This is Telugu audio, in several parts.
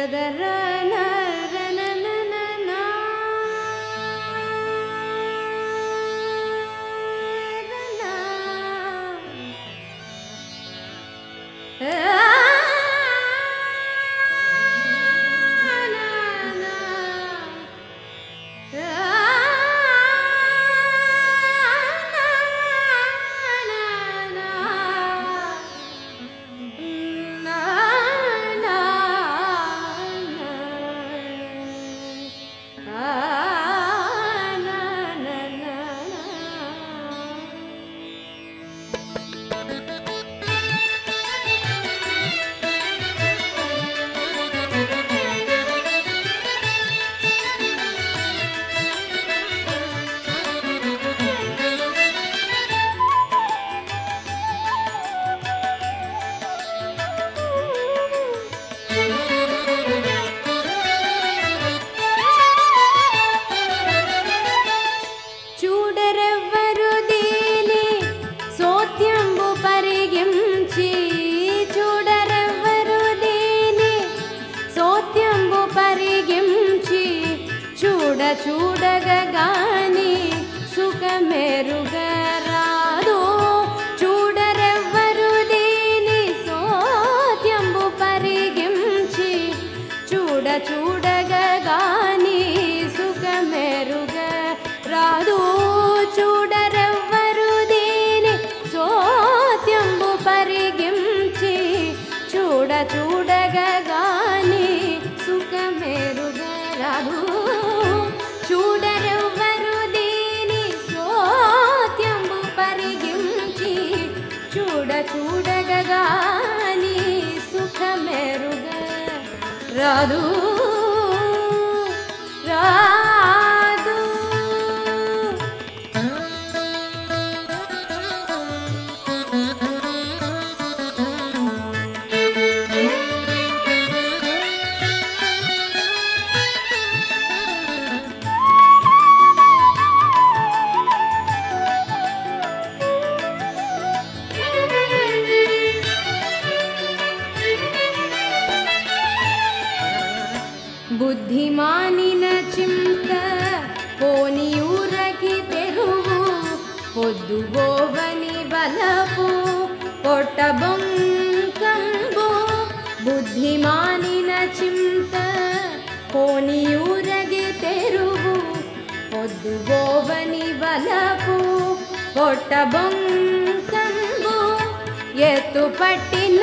చూడరెవ్వరు చూడ చూడగగాని రాదు చూడరెవ్వరు దీని సోత్యంబు పరిగించి చూడ చూడగగాని సుఖమెరుగ రాదు పొద్దుగోవని బలపు పొట్టబొంకంబు బుద్ధిమానిన చింత పోనియూరగి తెరువు. పొద్దుగోవని బలపు పొట్టబొంకంబు ఎత్తు పట్టిన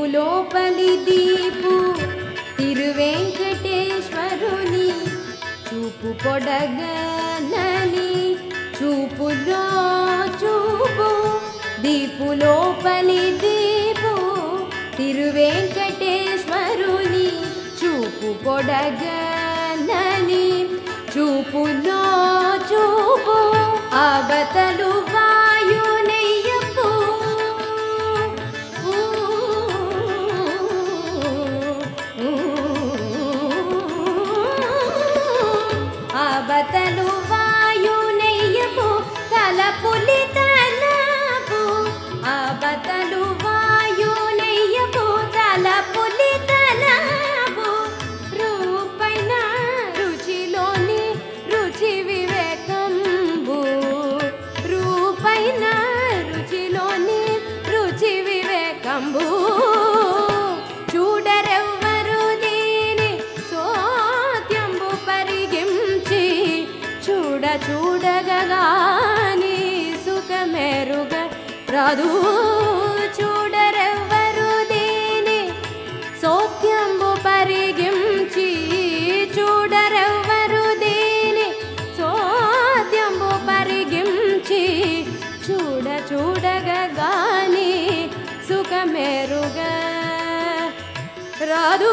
దీపు లోపలి దీపు తిరువెంకటేశ్వరుని చూపు పొడగనని చూపులో చూపు. దీపు లోపలి దీపు తిరువెంకటేశ్వరుని చూపు పొడగనని చూపులో చూపు. అవతలు बदलू। రాదు చూడరెవ్వరు దేని సోక్యంబు పరిగించి చూడరెవ్వరు దేని సోద్యంబు పరిగించి చూడ చూడగా గాని సుఖమేరుగా రాదు